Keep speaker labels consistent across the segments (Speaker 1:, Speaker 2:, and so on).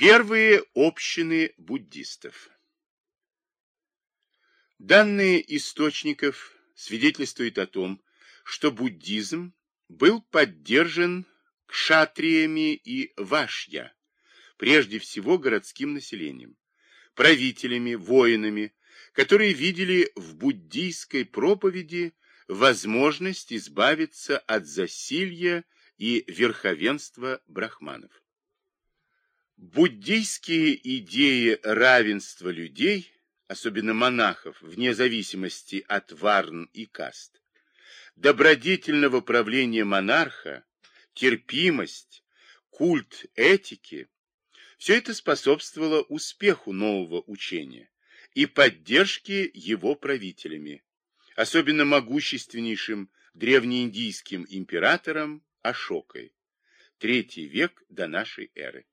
Speaker 1: Первые общины буддистов Данные источников свидетельствуют о том, что буддизм был поддержан кшатриями и вашья, прежде всего городским населением, правителями, воинами, которые видели в буддийской проповеди возможность избавиться от засилья и верховенства брахманов. Буддийские идеи равенства людей, особенно монахов, вне зависимости от варн и каст, добродетельного правления монарха, терпимость, культ этики, все это способствовало успеху нового учения и поддержке его правителями, особенно могущественнейшим древнеиндийским императором Ашокой, третий век до нашей эры.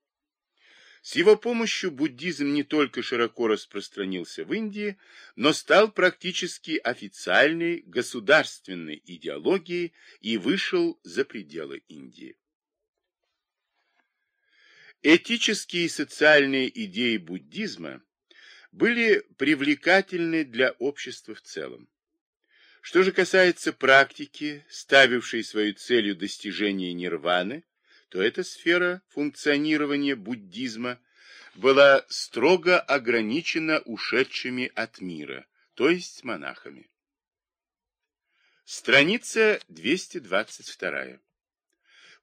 Speaker 1: С его помощью буддизм не только широко распространился в Индии, но стал практически официальной государственной идеологией и вышел за пределы Индии. Этические и социальные идеи буддизма были привлекательны для общества в целом. Что же касается практики, ставившей свою целью достижение нирваны, то эта сфера функционирования буддизма была строго ограничена ушедшими от мира, то есть монахами. Страница 222.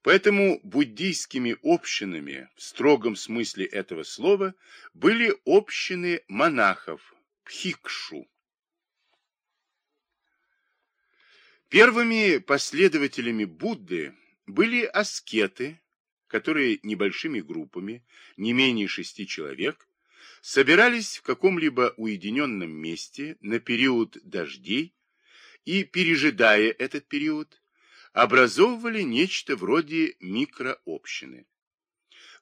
Speaker 1: Поэтому буддийскими общинами в строгом смысле этого слова были общины монахов, пхикшу. Первыми последователями Будды были аскеты, которые небольшими группами, не менее шести человек, собирались в каком-либо уединенном месте на период дождей и, пережидая этот период, образовывали нечто вроде микрообщины.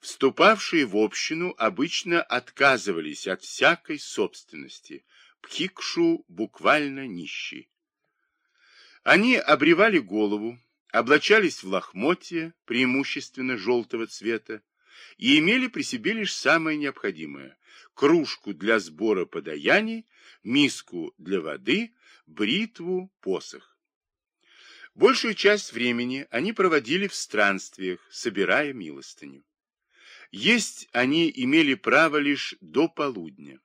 Speaker 1: Вступавшие в общину обычно отказывались от всякой собственности, пхикшу буквально нищий. Они обревали голову, облачались в лохмотья, преимущественно желтого цвета, и имели при себе лишь самое необходимое – кружку для сбора подаяний, миску для воды, бритву, посох. Большую часть времени они проводили в странствиях, собирая милостыню. Есть они имели право лишь до полудня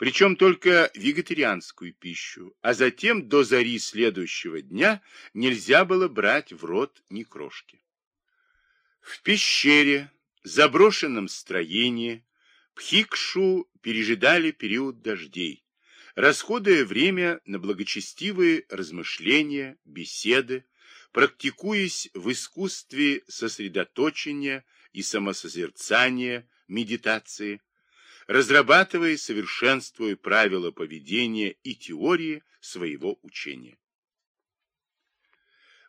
Speaker 1: причем только вегетарианскую пищу, а затем до зари следующего дня нельзя было брать в рот ни крошки. В пещере, заброшенном строении, Пхикшу пережидали период дождей, расходуя время на благочестивые размышления, беседы, практикуясь в искусстве сосредоточения и самосозерцания, медитации, разрабатывая и совершенствуя правила поведения и теории своего учения.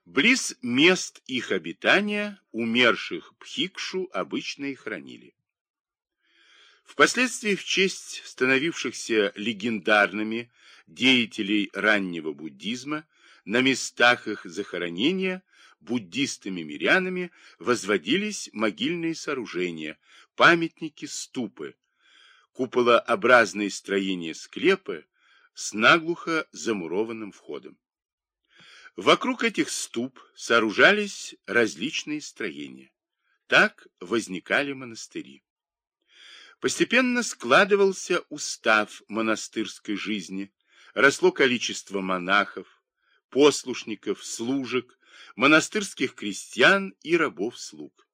Speaker 1: Близ мест их обитания умерших Пхикшу обычно и хранили. Впоследствии в честь становившихся легендарными деятелей раннего буддизма на местах их захоронения буддистами-мирянами возводились могильные сооружения, памятники, ступы, куполообразное строение склепа с наглухо замурованным входом. Вокруг этих ступ сооружались различные строения. Так возникали монастыри. Постепенно складывался устав монастырской жизни, росло количество монахов, послушников, служек, монастырских крестьян и рабов-слуг.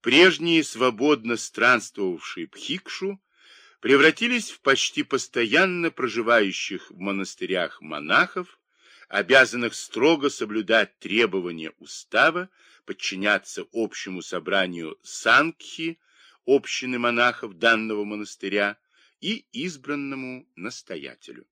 Speaker 1: Прежние свободно странствовавшие пхикшу превратились в почти постоянно проживающих в монастырях монахов, обязанных строго соблюдать требования устава, подчиняться общему собранию сангхи, общины монахов данного монастыря и избранному настоятелю.